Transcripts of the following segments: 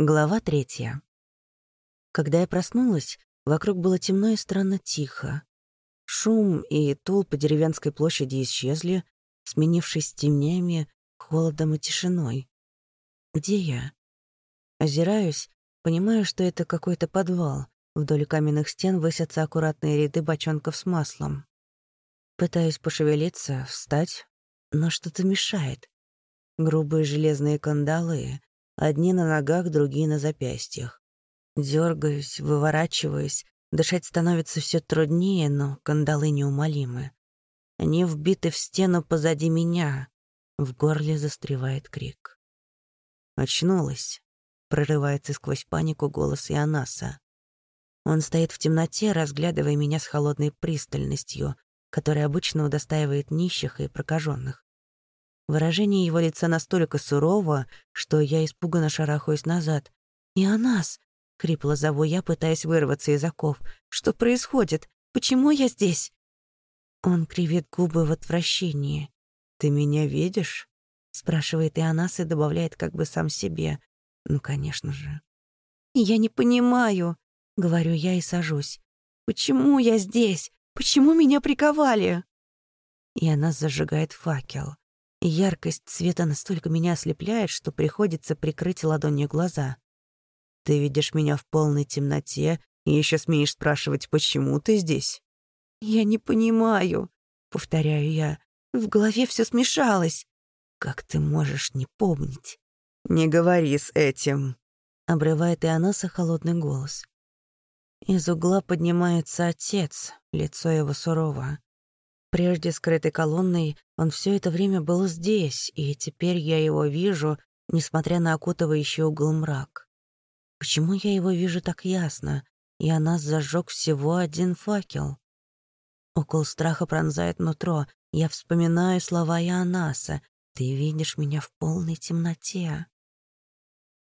Глава третья. Когда я проснулась, вокруг было темно и странно тихо. Шум и тул по деревенской площади исчезли, сменившись тенями, холодом и тишиной. Где я? Озираюсь, понимаю, что это какой-то подвал. Вдоль каменных стен высятся аккуратные ряды бочонков с маслом. Пытаюсь пошевелиться, встать, но что-то мешает. Грубые железные кандалы, Одни на ногах, другие на запястьях. Дергаюсь, выворачиваюсь. Дышать становится все труднее, но кандалы неумолимы. Они вбиты в стену позади меня. В горле застревает крик. «Очнулась», — прорывается сквозь панику голос Ионаса. Он стоит в темноте, разглядывая меня с холодной пристальностью, которая обычно удостаивает нищих и прокаженных. Выражение его лица настолько сурово, что я испуганно шарахаюсь назад. «И о нас!» — хрипло зову я, пытаясь вырваться из оков. «Что происходит? Почему я здесь?» Он кривит губы в отвращении. «Ты меня видишь?» — спрашивает Ионас и добавляет как бы сам себе. «Ну, конечно же». «Я не понимаю», — говорю я и сажусь. «Почему я здесь? Почему меня приковали?» И она зажигает факел. Яркость света настолько меня ослепляет, что приходится прикрыть ладонью глаза. «Ты видишь меня в полной темноте и еще смеешь спрашивать, почему ты здесь?» «Я не понимаю», — повторяю я. «В голове все смешалось». «Как ты можешь не помнить?» «Не говори с этим», — обрывает со холодный голос. Из угла поднимается отец, лицо его сурово. Прежде скрытой колонной он все это время был здесь, и теперь я его вижу, несмотря на окутывающий угол мрак. Почему я его вижу так ясно, и она зажег всего один факел? Укол страха пронзает нутро. Я вспоминаю слова Ионаса. «Ты видишь меня в полной темноте».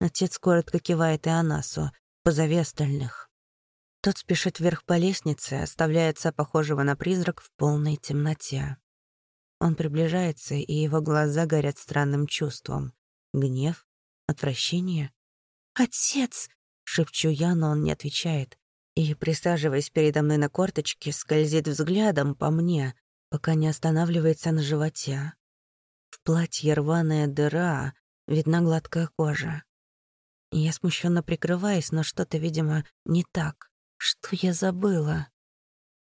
Отец коротко кивает Ионасу. «Позови остальных». Тот спешит вверх по лестнице, оставляя отца похожего на призрак в полной темноте. Он приближается, и его глаза горят странным чувством. Гнев? Отвращение? «Отец!» — шепчу я, но он не отвечает. И, присаживаясь передо мной на корточке, скользит взглядом по мне, пока не останавливается на животе. В платье рваная дыра, видна гладкая кожа. Я смущенно прикрываюсь, но что-то, видимо, не так. Что я забыла?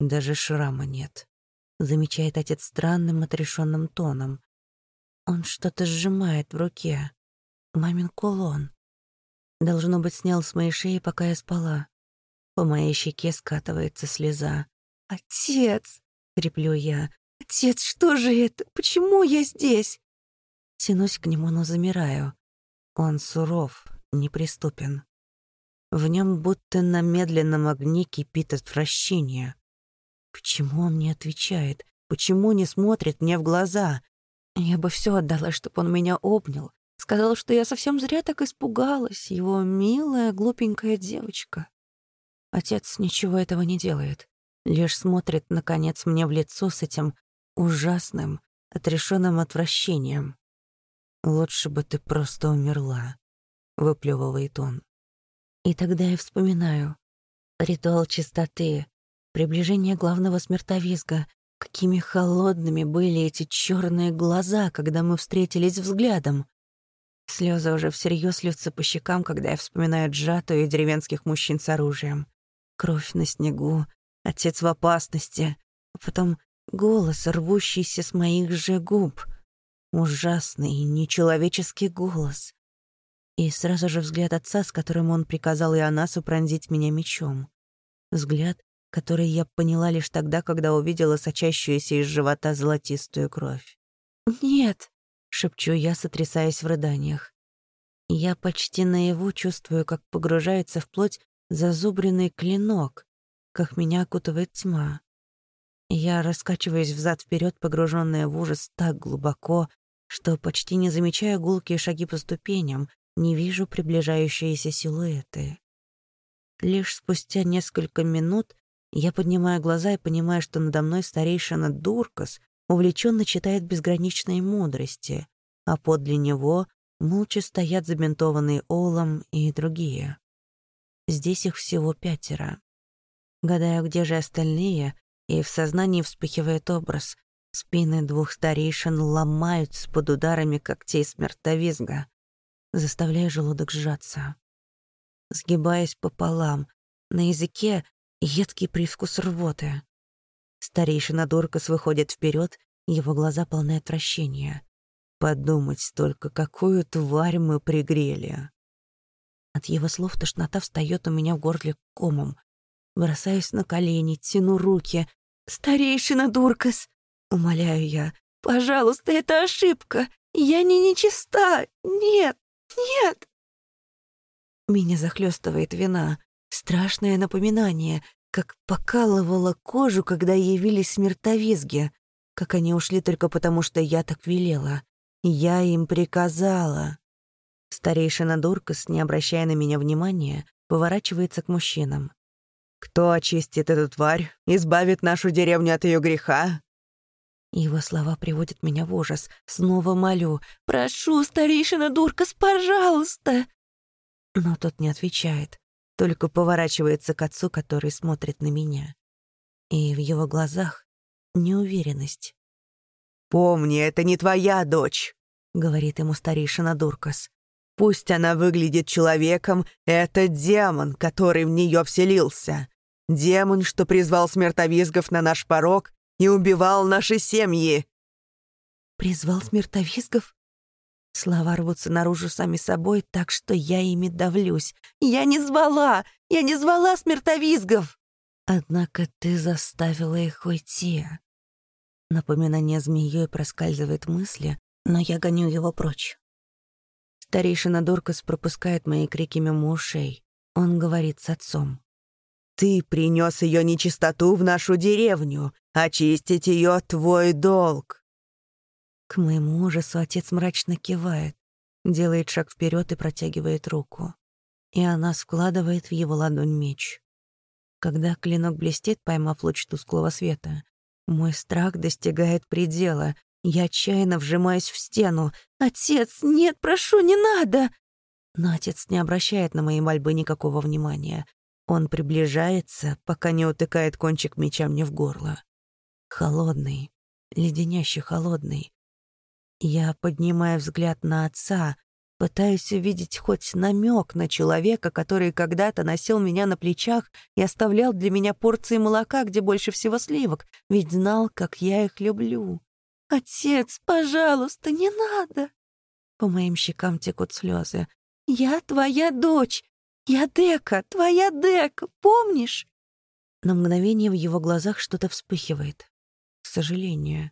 Даже шрама нет, замечает отец странным отрешенным тоном. Он что-то сжимает в руке. Мамин кулон. Должно быть, снял с моей шеи, пока я спала. По моей щеке скатывается слеза. «Отец!» — треплю я. «Отец, что же это? Почему я здесь?» Тянусь к нему, но замираю. Он суров, неприступен. В нем будто на медленном огне кипит отвращение. Почему он не отвечает? Почему не смотрит мне в глаза? Я бы все отдала, чтобы он меня обнял. Сказал, что я совсем зря так испугалась, его милая, глупенькая девочка. Отец ничего этого не делает. Лишь смотрит, наконец, мне в лицо с этим ужасным, отрешенным отвращением. «Лучше бы ты просто умерла», — выплевывает он. И тогда я вспоминаю. Ритуал чистоты, приближение главного смертовизга. Какими холодными были эти черные глаза, когда мы встретились взглядом. Слезы уже всерьез льются по щекам, когда я вспоминаю Джату и деревенских мужчин с оружием. Кровь на снегу, отец в опасности, а потом голос, рвущийся с моих же губ. Ужасный, нечеловеческий голос. И сразу же взгляд отца, с которым он приказал Ионасу пронзить меня мечом. Взгляд, который я поняла лишь тогда, когда увидела сочащуюся из живота золотистую кровь. «Нет!» — шепчу я, сотрясаясь в рыданиях. Я почти наяву чувствую, как погружается в плоть зазубренный клинок, как меня окутывает тьма. Я раскачиваюсь взад вперед, погруженная в ужас так глубоко, что почти не замечаю гулкие шаги по ступеням, не вижу приближающиеся силуэты. Лишь спустя несколько минут я поднимаю глаза и понимаю, что надо мной старейшина Дуркас увлеченно читает безграничные мудрости, а подле него молча стоят забинтованные Олом и другие. Здесь их всего пятеро. Гадаю, где же остальные, и в сознании вспыхивает образ. Спины двух старейшин ломаются под ударами когтей смертовизга, заставляя желудок сжаться. Сгибаясь пополам, на языке едкий привкус рвоты. Старейшина Дуркас выходит вперед, его глаза полны отвращения. Подумать только, какую тварь мы пригрели. От его слов тошнота встает у меня в горле комом. Бросаюсь на колени, тяну руки. «Старейшина Дуркас!» — умоляю я. «Пожалуйста, это ошибка! Я не нечиста! Нет! Нет!» Меня захлестывает вина. Страшное напоминание, как покалывала кожу, когда явились смертовизги, как они ушли только потому, что я так велела. Я им приказала. Старейшина Дуркас, не обращая на меня внимания, поворачивается к мужчинам. «Кто очистит эту тварь, избавит нашу деревню от ее греха?» Его слова приводят меня в ужас. Снова молю. «Прошу, старейшина Дуркас, пожалуйста!» Но тот не отвечает, только поворачивается к отцу, который смотрит на меня. И в его глазах неуверенность. «Помни, это не твоя дочь», — говорит ему старейшина Дуркас. «Пусть она выглядит человеком, это демон, который в нее вселился. Демон, что призвал смертовизгов на наш порог и убивал наши семьи». «Призвал смертовизгов?» Слова рвутся наружу сами собой, так что я ими давлюсь. «Я не звала! Я не звала смертовизгов!» «Однако ты заставила их уйти», Напоминание змеей проскальзывает мысли, но я гоню его прочь. Старейшина Дуркас пропускает мои крики мимо ушей. Он говорит с отцом. «Ты принес ее нечистоту в нашу деревню. Очистить ее твой долг». К моему ужасу отец мрачно кивает, делает шаг вперед и протягивает руку. И она складывает в его ладонь меч. Когда клинок блестит, поймав луч тусклого света, мой страх достигает предела. Я отчаянно вжимаюсь в стену. «Отец, нет, прошу, не надо!» Но отец не обращает на мои мольбы никакого внимания. Он приближается, пока не утыкает кончик меча мне в горло. Холодный, леденяще холодный. Я поднимаю взгляд на отца, Пытаюсь увидеть хоть намек на человека, который когда-то носил меня на плечах и оставлял для меня порции молока, где больше всего сливок, ведь знал, как я их люблю. «Отец, пожалуйста, не надо!» По моим щекам текут слезы. «Я твоя дочь! Я Дека, твоя Дека, помнишь?» На мгновение в его глазах что-то вспыхивает. К сожалению.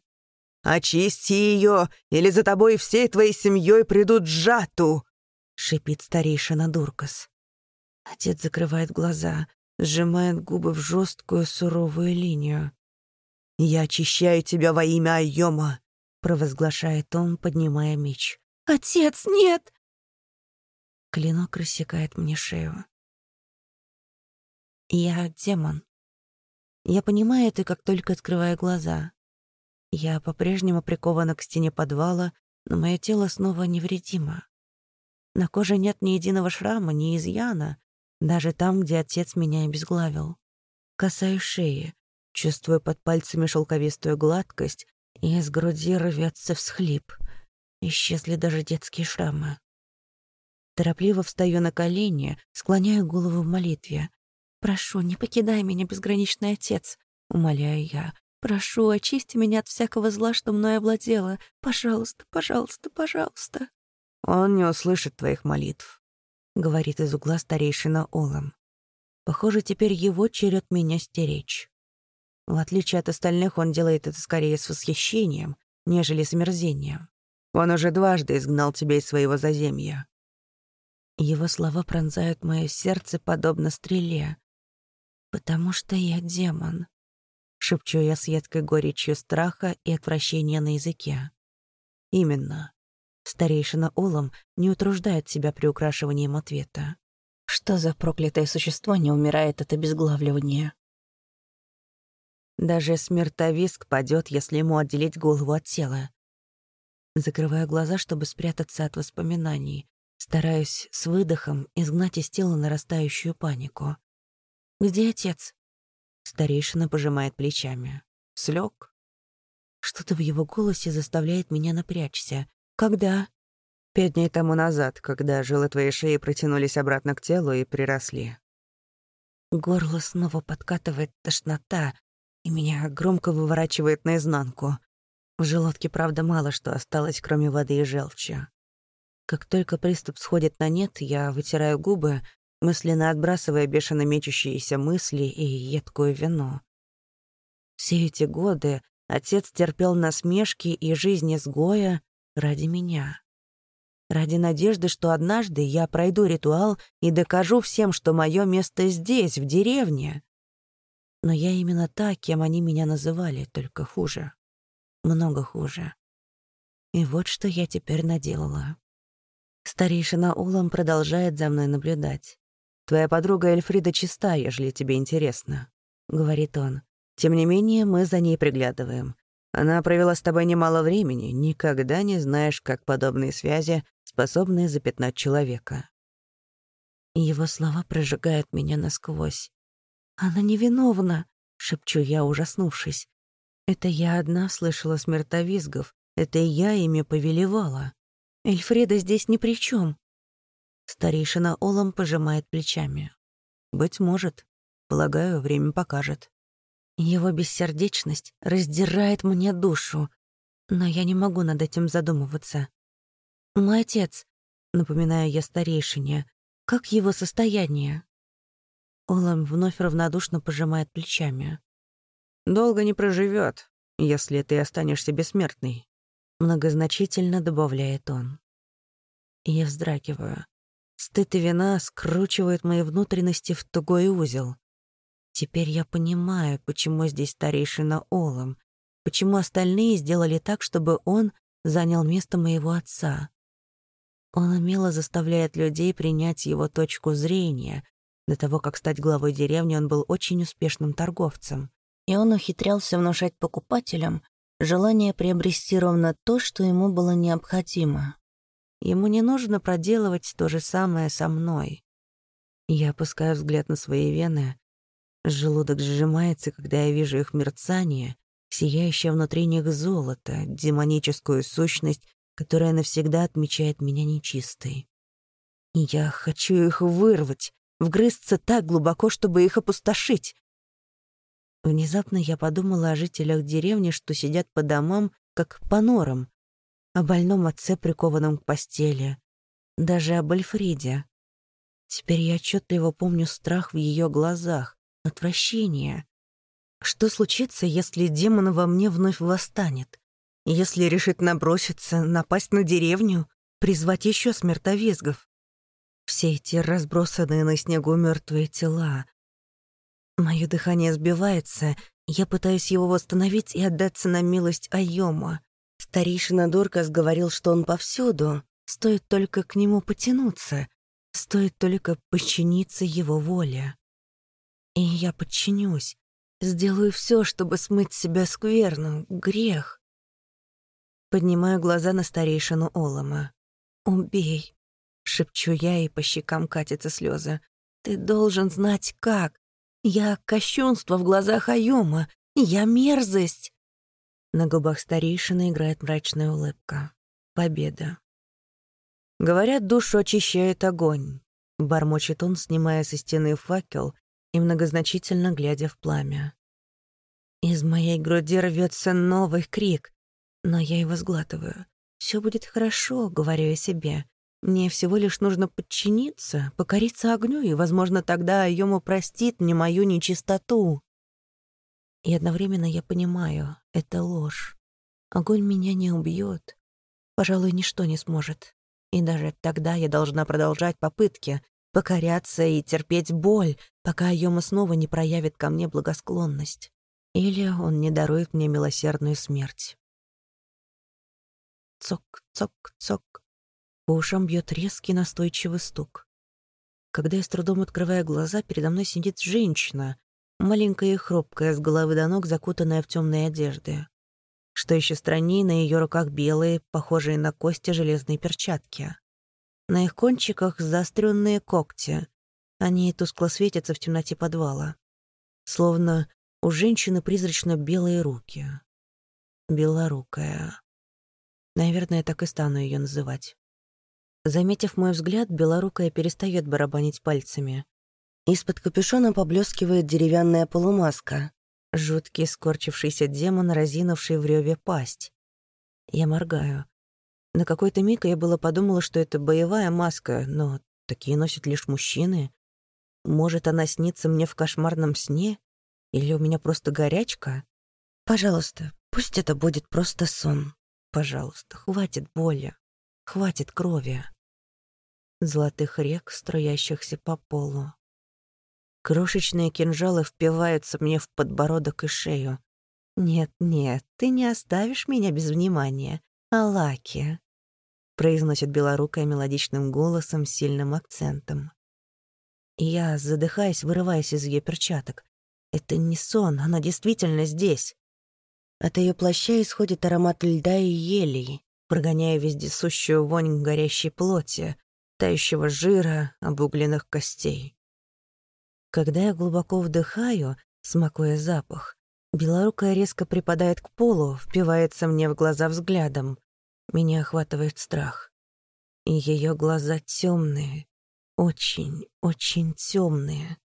«Очисти ее, или за тобой всей твоей семьей придут жату!» — шипит старейшина Дуркас. Отец закрывает глаза, сжимает губы в жесткую суровую линию. «Я очищаю тебя во имя Айома!» — провозглашает он, поднимая меч. «Отец, нет!» Клинок рассекает мне шею. Я демон. Я понимаю это, как только открываю глаза. Я по-прежнему прикована к стене подвала, но мое тело снова невредимо. На коже нет ни единого шрама, ни изъяна, даже там, где отец меня обезглавил. Касаюсь шеи, чувствую под пальцами шелковистую гладкость, и из груди рвется всхлип. Исчезли даже детские шрамы. Торопливо встаю на колени, склоняю голову в молитве. «Прошу, не покидай меня, безграничный отец», — умоляю я. Прошу, очисти меня от всякого зла, что мною овладело. Пожалуйста, пожалуйста, пожалуйста». «Он не услышит твоих молитв», — говорит из угла старейшина Олам. «Похоже, теперь его черед меня стеречь. В отличие от остальных, он делает это скорее с восхищением, нежели с омерзением. Он уже дважды изгнал тебя из своего заземья». Его слова пронзают мое сердце подобно стреле. «Потому что я демон», шепчу я с едкой горечью страха и отвращения на языке. Именно. Старейшина Олом не утруждает себя приукрашиванием ответа. Что за проклятое существо не умирает от обезглавливания? Даже смертовиск падет, если ему отделить голову от тела. Закрываю глаза, чтобы спрятаться от воспоминаний. Стараюсь с выдохом изгнать из тела нарастающую панику. «Где отец?» Старейшина пожимает плечами. Слег. Что-то в его голосе заставляет меня напрячься. «Когда?» «Пять дней тому назад, когда жилы твоей шеи протянулись обратно к телу и приросли». Горло снова подкатывает тошнота, и меня громко выворачивает наизнанку. В желудке, правда, мало что осталось, кроме воды и желчи. Как только приступ сходит на нет, я вытираю губы, мысленно отбрасывая бешено мечущиеся мысли и едкую вину. Все эти годы отец терпел насмешки и жизнь изгоя ради меня. Ради надежды, что однажды я пройду ритуал и докажу всем, что мое место здесь, в деревне. Но я именно та, кем они меня называли, только хуже. Много хуже. И вот что я теперь наделала. Старейшина Улам продолжает за мной наблюдать. «Твоя подруга Эльфрида чиста, ежели тебе интересно», — говорит он. «Тем не менее, мы за ней приглядываем. Она провела с тобой немало времени, никогда не знаешь, как подобные связи способны запятнать человека». Его слова прожигают меня насквозь. «Она невиновна», — шепчу я, ужаснувшись. «Это я одна слышала смертовизгов, это я ими повелевала. Эльфреда здесь ни при чем. Старейшина Олом пожимает плечами. «Быть может. Полагаю, время покажет». Его бессердечность раздирает мне душу, но я не могу над этим задумываться. «Мой отец», — напоминаю я старейшине, — «как его состояние?» Олам вновь равнодушно пожимает плечами. «Долго не проживет, если ты останешься бессмертной», — многозначительно добавляет он. Я вздрагиваю. Стыд и вина скручивают мои внутренности в тугой узел. Теперь я понимаю, почему здесь старейшина Олом, почему остальные сделали так, чтобы он занял место моего отца. Он умело заставляет людей принять его точку зрения. До того, как стать главой деревни, он был очень успешным торговцем. И он ухитрялся внушать покупателям желание приобрести ровно то, что ему было необходимо. Ему не нужно проделывать то же самое со мной. Я опускаю взгляд на свои вены. Желудок сжимается, когда я вижу их мерцание, сияющее внутри них золото, демоническую сущность, которая навсегда отмечает меня нечистой. Я хочу их вырвать, вгрызться так глубоко, чтобы их опустошить. Внезапно я подумала о жителях деревни, что сидят по домам, как по норам, о больном отце, прикованном к постели, даже об Альфреде. Теперь я отчетливо помню страх в ее глазах, отвращение. Что случится, если демон во мне вновь восстанет? Если решит наброситься, напасть на деревню, призвать еще смертовизгов? Все эти разбросанные на снегу мертвые тела. Мое дыхание сбивается, я пытаюсь его восстановить и отдаться на милость Айома. Старейшина Доркас говорил, что он повсюду, стоит только к нему потянуться, стоит только подчиниться его воле. И я подчинюсь, сделаю все, чтобы смыть себя скверну, грех. Поднимаю глаза на старейшину Олома. «Убей!» — шепчу я, и по щекам катятся слезы. «Ты должен знать, как. Я кощунство в глазах Айома. Я мерзость!» На губах старейшины играет мрачная улыбка. Победа. Говорят, душу очищает огонь. Бормочет он, снимая со стены факел и многозначительно глядя в пламя. Из моей груди рвется новый крик, но я его сглатываю. Все будет хорошо, говорю я себе. Мне всего лишь нужно подчиниться, покориться огню, и, возможно, тогда Айому простит мне мою нечистоту. И одновременно я понимаю, это ложь. Огонь меня не убьет. Пожалуй, ничто не сможет. И даже тогда я должна продолжать попытки, покоряться и терпеть боль, пока Айома снова не проявит ко мне благосклонность. Или он не дарует мне милосердную смерть. Цок, цок, цок. По ушам бьет резкий настойчивый стук. Когда я с трудом открываю глаза, передо мной сидит женщина, маленькая и хрупкая, с головы до ног закутанная в темные одежды. Что еще страннее, на ее руках белые, похожие на кости железные перчатки. На их кончиках заостренные когти. Они тускло светятся в темноте подвала. Словно у женщины призрачно белые руки. Белорукая. Наверное, так и стану ее называть. Заметив мой взгляд, белорукая перестает барабанить пальцами. Из-под капюшона поблескивает деревянная полумаска. Жуткий скорчившийся демон, разинувший в реве пасть. Я моргаю. На какой-то миг я было подумала, что это боевая маска, но такие носят лишь мужчины. Может, она снится мне в кошмарном сне? Или у меня просто горячка? Пожалуйста, пусть это будет просто сон. Пожалуйста, хватит боли, хватит крови. Золотых рек, струящихся по полу. Крошечные кинжалы впиваются мне в подбородок и шею. «Нет, нет, ты не оставишь меня без внимания, Алаки», — произносит белорукая мелодичным голосом с сильным акцентом. Я, задыхаясь, вырываясь из ее перчаток. Это не сон, она действительно здесь. От ее плаща исходит аромат льда и елей, прогоняя вездесущую вонь горящей плоти, тающего жира, обугленных костей. Когда я глубоко вдыхаю, смакуя запах, белорукая резко припадает к полу, впивается мне в глаза взглядом. Меня охватывает страх. И ее глаза темные, очень, очень темные.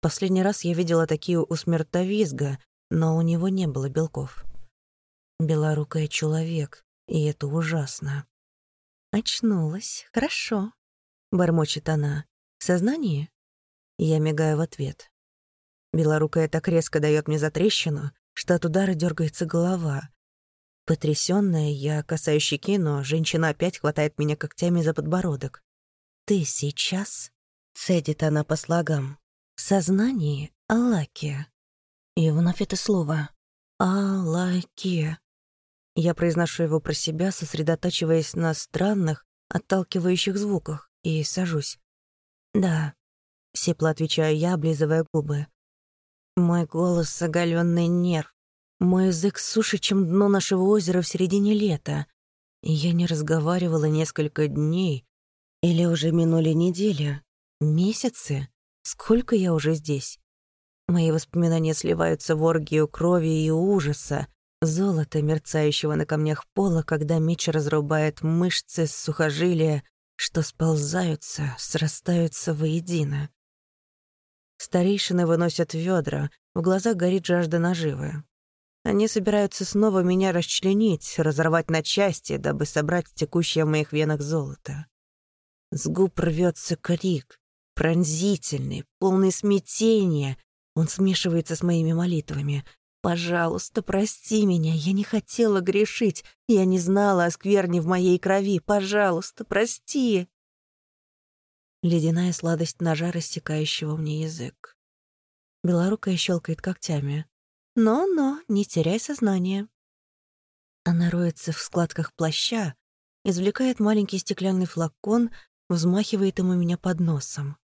Последний раз я видела такие у смертовизга, но у него не было белков. Белорукая человек, и это ужасно. «Очнулась, хорошо», — бормочет она. «В сознании?» Я мигаю в ответ. Белорукая так резко дает мне затрещину, что от удара дергается голова. Потрясённая, я касаюсь щеки, но женщина опять хватает меня когтями за подбородок. «Ты сейчас?» — цедит она по слогам. «В сознании Алакия». И вновь это слово. Алакия. Я произношу его про себя, сосредотачиваясь на странных, отталкивающих звуках, и сажусь. «Да, Сипло отвечаю я, облизывая губы. Мой голос — оголенный нерв. Мой язык суше, чем дно нашего озера в середине лета. Я не разговаривала несколько дней. Или уже минули недели, месяцы. Сколько я уже здесь? Мои воспоминания сливаются в оргию крови и ужаса, золото, мерцающего на камнях пола, когда меч разрубает мышцы с сухожилия, что сползаются, срастаются воедино. Старейшины выносят ведра, в глазах горит жажда наживы. Они собираются снова меня расчленить, разорвать на части, дабы собрать текущее в моих венах золото. С губ рвется крик, пронзительный, полный смятения. Он смешивается с моими молитвами. «Пожалуйста, прости меня, я не хотела грешить, я не знала о скверне в моей крови. Пожалуйста, прости!» Ледяная сладость ножа, рассекающего мне язык. Белорукая щелкает когтями. «Но-но, не теряй сознание». Она роется в складках плаща, извлекает маленький стеклянный флакон, взмахивает им у меня под носом.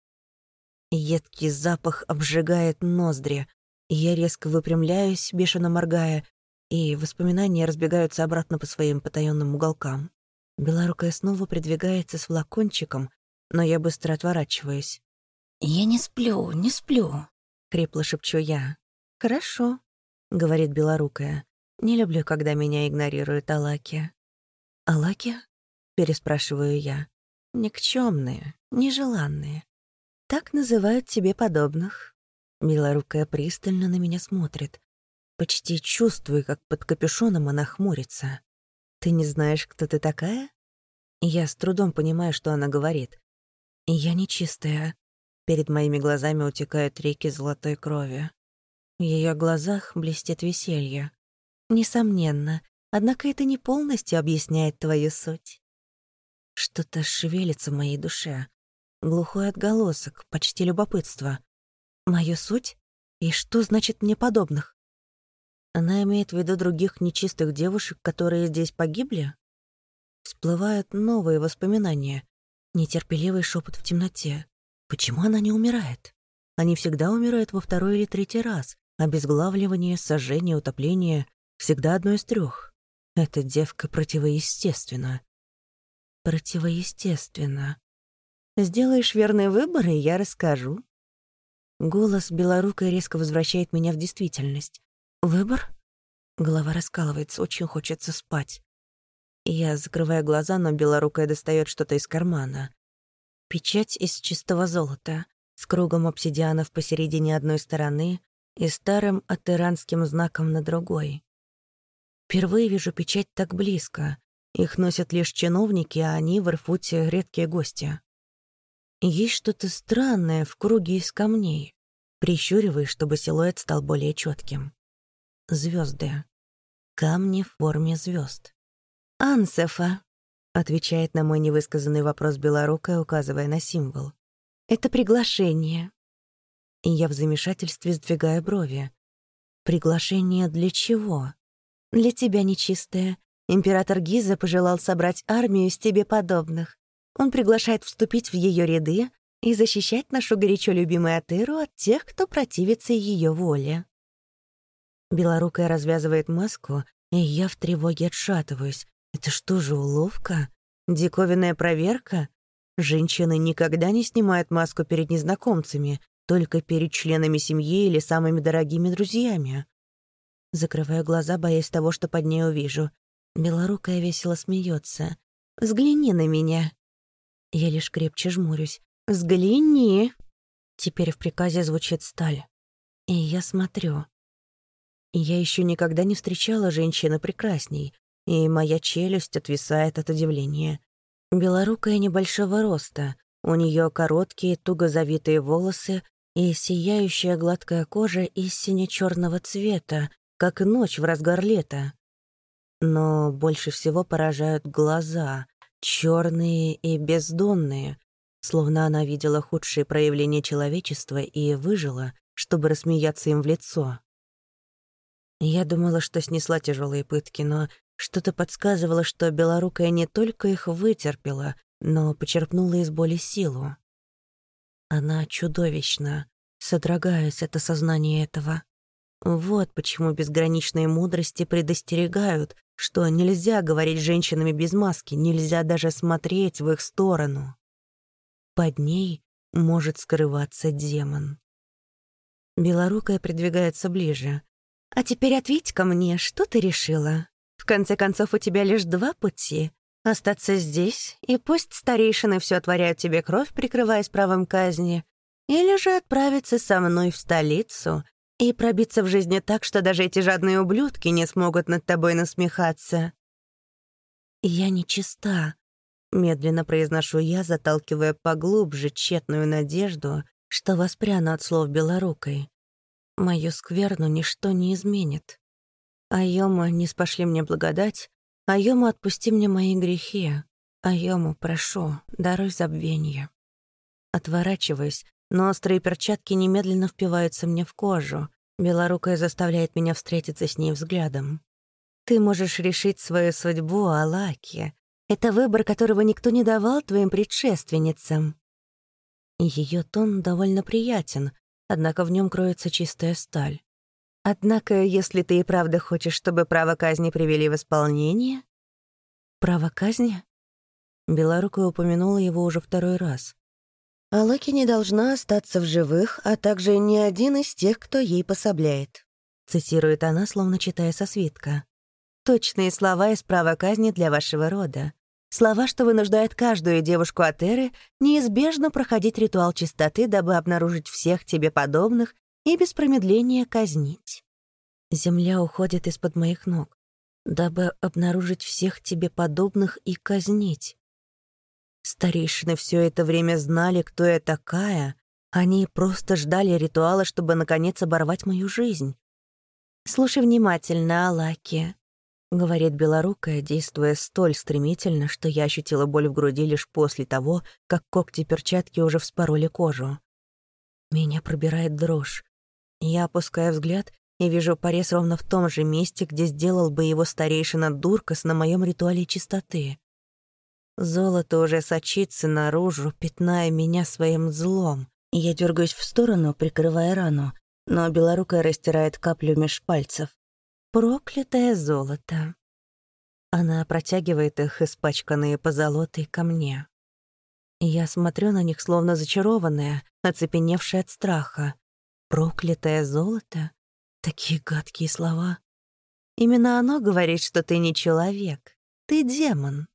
Едкий запах обжигает ноздри, я резко выпрямляюсь, бешено моргая, и воспоминания разбегаются обратно по своим потаённым уголкам. Белорукая снова придвигается с флакончиком, но я быстро отворачиваюсь. «Я не сплю, не сплю», — хрипло шепчу я. «Хорошо», — говорит белорукая. «Не люблю, когда меня игнорируют Алаки». «Алаки?» — переспрашиваю я. «Никчёмные, нежеланные. Так называют тебе подобных». Белорукая пристально на меня смотрит. Почти чувствую, как под капюшоном она хмурится. «Ты не знаешь, кто ты такая?» Я с трудом понимаю, что она говорит. Я нечистая. Перед моими глазами утекают реки золотой крови. В ее глазах блестит веселье. Несомненно, однако это не полностью объясняет твою суть. Что-то шевелится в моей душе. Глухой отголосок, почти любопытство. Мою суть? И что значит мне подобных? Она имеет в виду других нечистых девушек, которые здесь погибли? Всплывают новые воспоминания, Нетерпеливый шепот в темноте. Почему она не умирает? Они всегда умирают во второй или третий раз. Обезглавливание, сожжение, утопление. Всегда одно из трех. Эта девка противоестественна. Противоестественно. Сделаешь верный выбор, и я расскажу. Голос белорукой резко возвращает меня в действительность. Выбор? Голова раскалывается, очень хочется спать. Я закрываю глаза, но белорукая достает что-то из кармана. Печать из чистого золота, с кругом обсидианов посередине одной стороны и старым атеранским знаком на другой. Впервые вижу печать так близко. Их носят лишь чиновники, а они в Ирфуте редкие гости. Есть что-то странное в круге из камней. Прищуриваюсь, чтобы силуэт стал более четким. Звезды. Камни в форме звезд. «Ансефа», — отвечает на мой невысказанный вопрос белорукая, указывая на символ. «Это приглашение». И я в замешательстве сдвигаю брови. «Приглашение для чего?» «Для тебя, нечистая. Император Гиза пожелал собрать армию из тебе подобных. Он приглашает вступить в ее ряды и защищать нашу горячо любимую Атеру от тех, кто противится ее воле». Белорукая развязывает маску, и я в тревоге отшатываюсь. Это что же, уловка? Диковинная проверка? Женщины никогда не снимают маску перед незнакомцами, только перед членами семьи или самыми дорогими друзьями. Закрываю глаза, боясь того, что под ней увижу. Белорукая весело смеется. «Взгляни на меня». Я лишь крепче жмурюсь. «Взгляни!» Теперь в приказе звучит сталь. И я смотрю. Я еще никогда не встречала женщины прекрасней, и моя челюсть отвисает от удивления. Белорукая небольшого роста, у нее короткие, туго завитые волосы и сияющая гладкая кожа из сине-черного цвета, как ночь в разгар лета. Но больше всего поражают глаза, черные и бездонные, словно она видела худшие проявления человечества и выжила, чтобы рассмеяться им в лицо. Я думала, что снесла тяжелые пытки, но что-то подсказывало, что белорукая не только их вытерпела, но почерпнула из боли силу. Она чудовищна, содрогаясь от осознания этого. Вот почему безграничные мудрости предостерегают, что нельзя говорить с женщинами без маски, нельзя даже смотреть в их сторону. Под ней может скрываться демон. Белорукая придвигается ближе. «А теперь ответь ко мне, что ты решила? Конце концов, у тебя лишь два пути. Остаться здесь, и пусть старейшины все отворяют тебе кровь, прикрываясь правом казни, или же отправиться со мной в столицу и пробиться в жизни так, что даже эти жадные ублюдки не смогут над тобой насмехаться. «Я нечиста», — медленно произношу я, заталкивая поглубже тщетную надежду, что воспряну от слов белорукой. Мою скверну ничто не изменит. Айома, не спошли мне благодать, Айома, отпусти мне мои грехи. Айому, прошу, даруй забвенье. Отворачиваясь, но острые перчатки немедленно впиваются мне в кожу. Белорукая заставляет меня встретиться с ней взглядом. «Ты можешь решить свою судьбу, Алаки. Это выбор, которого никто не давал твоим предшественницам». Ее тон довольно приятен, однако в нем кроется чистая сталь. Однако, если ты и правда хочешь, чтобы право казни привели в исполнение... Право казни? Белорукая упомянула его уже второй раз. Алаки не должна остаться в живых, а также ни один из тех, кто ей пособляет. Цитирует она, словно читая со свитка. Точные слова из права казни для вашего рода. Слова, что вынуждают каждую девушку Атеры неизбежно проходить ритуал чистоты, дабы обнаружить всех тебе подобных и без промедления казнить. Земля уходит из-под моих ног, дабы обнаружить всех тебе подобных и казнить. Старейшины все это время знали, кто я такая. Они просто ждали ритуала, чтобы, наконец, оборвать мою жизнь. «Слушай внимательно, Алаки», — говорит белорукая, действуя столь стремительно, что я ощутила боль в груди лишь после того, как когти перчатки уже вспороли кожу. Меня пробирает дрожь. Я опускаю взгляд и вижу порез ровно в том же месте, где сделал бы его старейшина Дуркас на моем ритуале чистоты. Золото уже сочится наружу, пятная меня своим злом. Я дергаюсь в сторону, прикрывая рану, но белорукая растирает каплю меж пальцев. проклятое золото. Она протягивает их, испачканные позолотой, ко мне. Я смотрю на них, словно зачарованная, оцепеневшая от страха. Проклятое золото? Такие гадкие слова. Именно оно говорит, что ты не человек. Ты демон.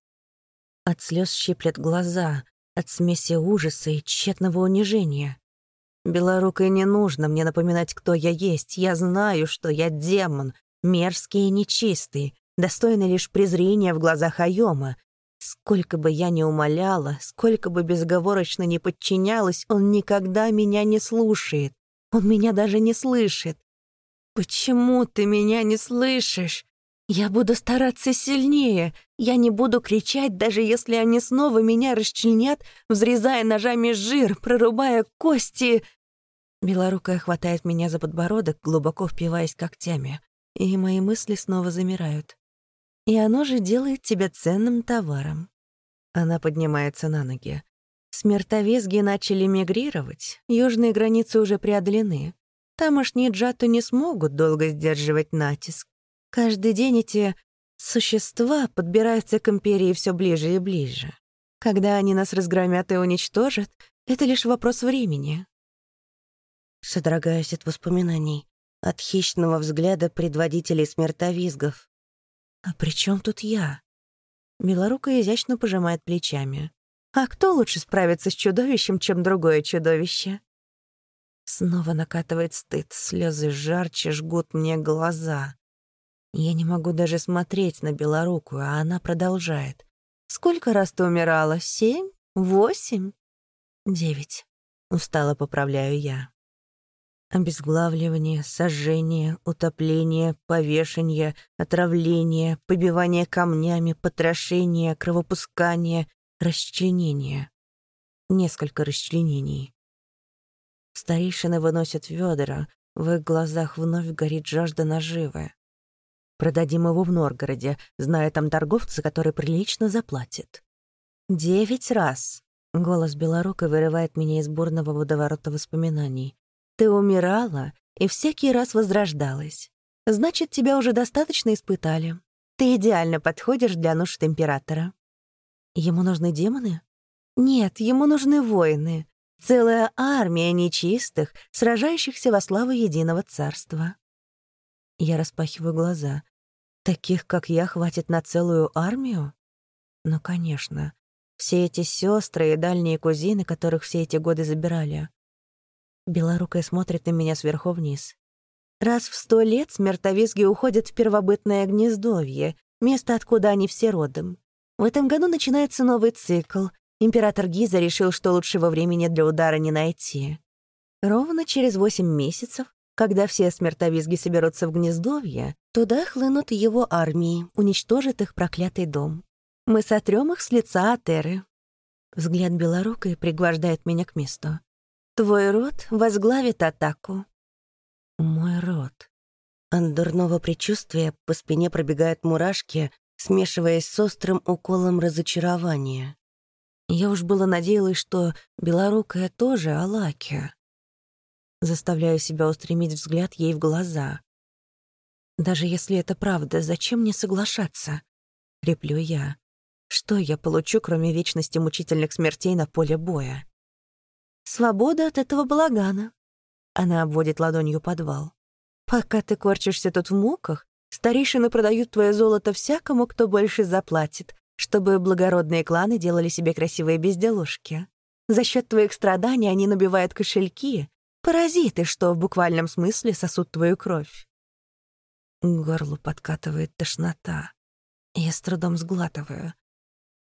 От слез щиплет глаза, от смеси ужаса и тщетного унижения. Белорукой не нужно мне напоминать, кто я есть. Я знаю, что я демон, мерзкий и нечистый, достойный лишь презрения в глазах Айома. Сколько бы я ни умоляла, сколько бы безговорочно не подчинялась, он никогда меня не слушает. Он меня даже не слышит. «Почему ты меня не слышишь? Я буду стараться сильнее. Я не буду кричать, даже если они снова меня расчленят, взрезая ножами жир, прорубая кости». Белорукая хватает меня за подбородок, глубоко впиваясь когтями, и мои мысли снова замирают. И оно же делает тебя ценным товаром. Она поднимается на ноги. Смертовезги начали мигрировать, южные границы уже преодолены. Тамошние джату не смогут долго сдерживать натиск. Каждый день эти существа подбираются к Империи все ближе и ближе. Когда они нас разгромят и уничтожат, это лишь вопрос времени. Содрогаюсь от воспоминаний, от хищного взгляда предводителей смертовизгов. А при чем тут я? Белорука изящно пожимает плечами. А кто лучше справится с чудовищем, чем другое чудовище? Снова накатывает стыд, слезы жарче жгут мне глаза. Я не могу даже смотреть на Белорукую, а она продолжает. «Сколько раз ты умирала? Семь? Восемь?» «Девять», — устало поправляю я. Обезглавливание, сожжение, утопление, повешение, отравление, побивание камнями, потрошение, кровопускание, расчленение. Несколько расчленений. Старейшины выносят ведра, в их глазах вновь горит жажда наживы. Продадим его в Норгороде, зная там торговца, который прилично заплатит. «Девять раз!» — голос Белорука вырывает меня из бурного водоворота воспоминаний. Ты умирала и всякий раз возрождалась. Значит, тебя уже достаточно испытали. Ты идеально подходишь для нужд императора. Ему нужны демоны? Нет, ему нужны воины. Целая армия нечистых, сражающихся во славу единого царства. Я распахиваю глаза. Таких, как я, хватит на целую армию? Ну, конечно. Все эти сестры и дальние кузины, которых все эти годы забирали. Белорукая смотрит на меня сверху вниз. Раз в сто лет смертовизги уходят в первобытное гнездовье, место, откуда они все родом. В этом году начинается новый цикл. Император Гиза решил, что лучшего времени для удара не найти. Ровно через восемь месяцев, когда все смертовизги соберутся в гнездовье, туда хлынут его армии, уничтожат их проклятый дом. Мы сотрем их с лица Атеры. Взгляд белорукой пригвождает меня к месту. Твой род возглавит атаку». Мой род. От дурного предчувствия по спине пробегают мурашки, смешиваясь с острым уколом разочарования. Я уж было надеялась, что белорукая тоже Алаки. Заставляю себя устремить взгляд ей в глаза. Даже если это правда, зачем мне соглашаться? Креплю я. Что я получу, кроме вечности мучительных смертей на поле боя? Свобода от этого балагана. Она обводит ладонью подвал. Пока ты корчишься тут в муках, старейшины продают твое золото всякому, кто больше заплатит, чтобы благородные кланы делали себе красивые безделушки. За счет твоих страданий они набивают кошельки, паразиты, что в буквальном смысле сосут твою кровь. К горлу подкатывает тошнота. Я с трудом сглатываю.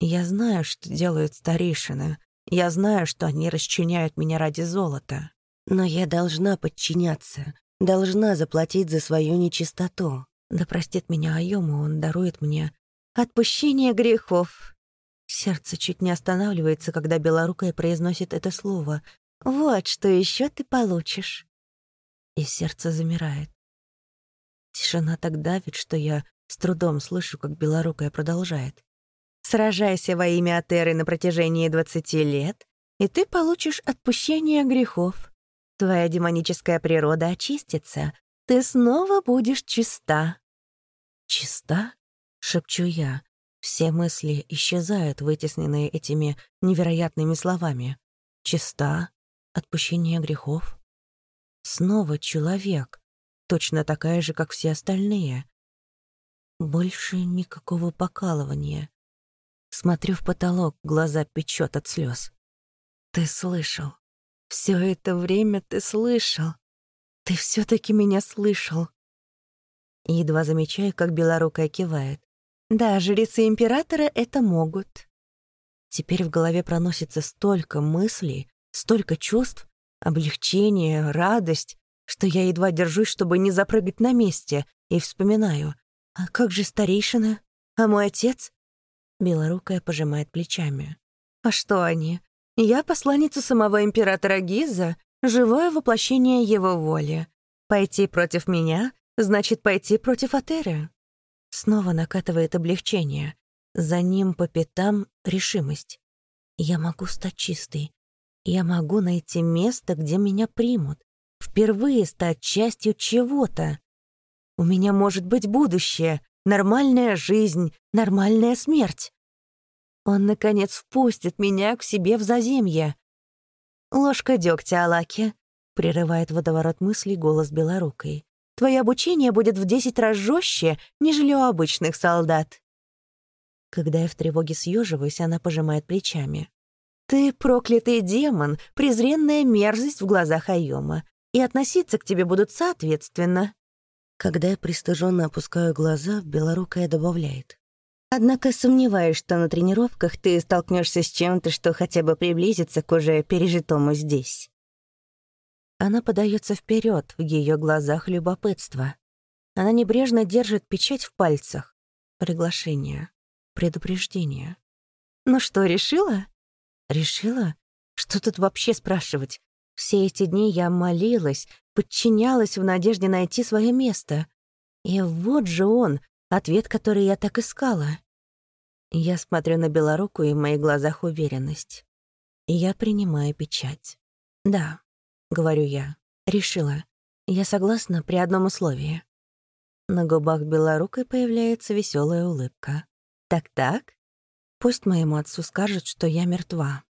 Я знаю, что делают старейшины, я знаю, что они расчиняют меня ради золота. Но я должна подчиняться, должна заплатить за свою нечистоту. Да простит меня Айому, он дарует мне отпущение грехов. Сердце чуть не останавливается, когда белорукая произносит это слово. «Вот что еще ты получишь». И сердце замирает. Тишина так давит, что я с трудом слышу, как белорукая продолжает. Сражайся во имя Атеры на протяжении двадцати лет, и ты получишь отпущение грехов. Твоя демоническая природа очистится, ты снова будешь чиста. «Чиста?» — шепчу я. Все мысли исчезают, вытесненные этими невероятными словами. «Чиста? Отпущение грехов?» Снова человек, точно такая же, как все остальные. Больше никакого покалывания. Смотрю в потолок, глаза печет от слез. Ты слышал. Все это время ты слышал. Ты все таки меня слышал. Едва замечаю, как белорукая кивает. Да, жрецы императора это могут. Теперь в голове проносится столько мыслей, столько чувств, облегчение, радость, что я едва держусь, чтобы не запрыгать на месте, и вспоминаю. А как же старейшина? А мой отец? Белорукая пожимает плечами. А что они? Я посланница самого императора Гиза, живое воплощение его воли. Пойти против меня значит пойти против Атеры. Снова накатывает облегчение. За ним по пятам решимость. Я могу стать чистой. Я могу найти место, где меня примут. Впервые стать частью чего-то. У меня может быть будущее, нормальная жизнь, нормальная смерть. Он, наконец, впустит меня к себе в заземье. «Ложка дёгтя, Алаки», — прерывает водоворот мыслей голос белорукой. «Твое обучение будет в десять раз жестче, нежели у обычных солдат». Когда я в тревоге съеживаюсь, она пожимает плечами. «Ты проклятый демон, презренная мерзость в глазах Айома, и относиться к тебе будут соответственно». Когда я пристыженно опускаю глаза, белорукая добавляет. Однако сомневаюсь, что на тренировках ты столкнешься с чем-то, что хотя бы приблизится к уже пережитому здесь. Она подается вперед, в ее глазах любопытство. Она небрежно держит печать в пальцах. Приглашение. Предупреждение. «Ну что, решила?» «Решила? Что тут вообще спрашивать? Все эти дни я молилась, подчинялась в надежде найти свое место. И вот же он, Ответ, который я так искала. Я смотрю на Белоруку, и в моих глазах уверенность. Я принимаю печать. «Да», — говорю я, — решила. Я согласна при одном условии. На губах Белорукой появляется веселая улыбка. «Так-так? Пусть моему отцу скажет, что я мертва».